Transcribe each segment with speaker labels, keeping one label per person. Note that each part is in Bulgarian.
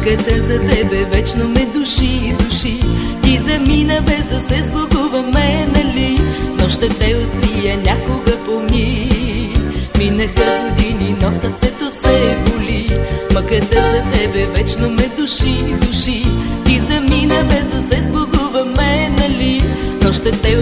Speaker 1: Мъката за тебе вечно ме души, души Ти замина без да се сбогуваме, нали? Но ще те отрия някога помни Минаха години, но сърцето все боли Мъката за тебе вечно ме души, души Ти замина без да се сбогуваме, нали? Но ще те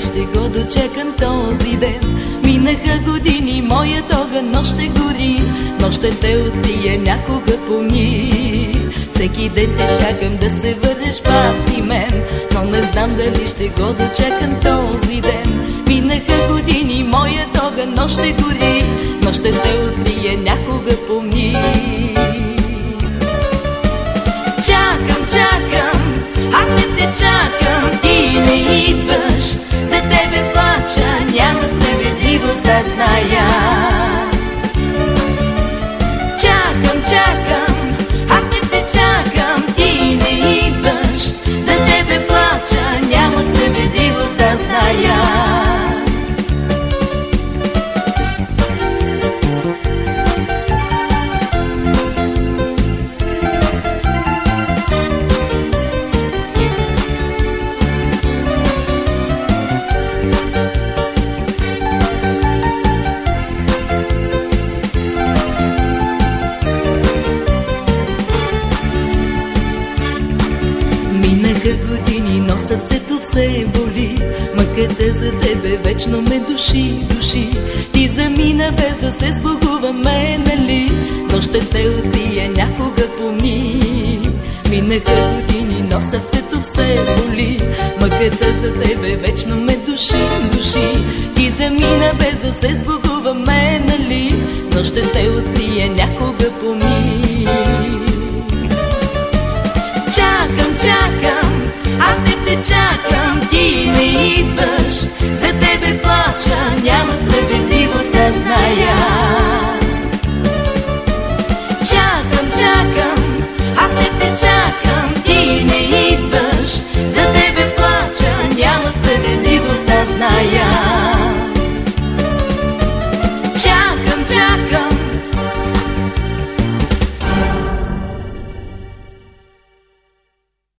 Speaker 1: ще го дочекам този ден. Минаха години, моят огън но ще гори. Но ще те отрия някога помни Всеки ден те чакам да се върнеш пак при мен. Но не знам дали ще го дочекам този ден. Минаха години, моят огън но ще гори. Но те отрия някога помни справедливост да години, но сърцето все боли. Мъката за тебе вечно ме души, души. Ти замина без да се сбогуваме, нали? Но ще те отия някога помни Минаха години, но сърцето все боли. Мъката за тебе вечно ме души, души. Ти замина без да се сбогуваме, нали? Но ще те отия някога помни